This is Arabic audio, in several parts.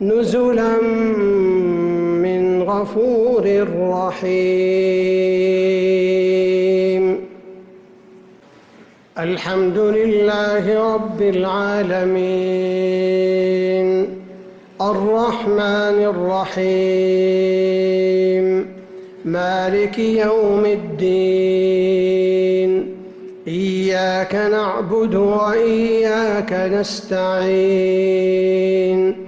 نزلا من غفور رحيم. الحمد لله رب العالمين. الرحمن الرحيم. مالك يوم الدين. إياك نعبد وإياك نستعين.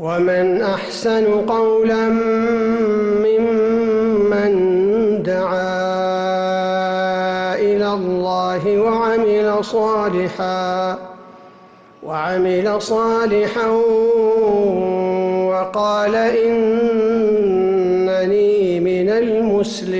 ومن أحسن قولا ممن دعا إلى الله وعمل صالحا وعمل صالحا وقال إنني من المسلمين.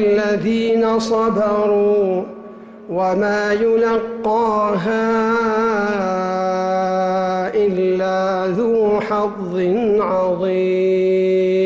الذين صبروا وما يلقاها إلا ذو حظ عظيم.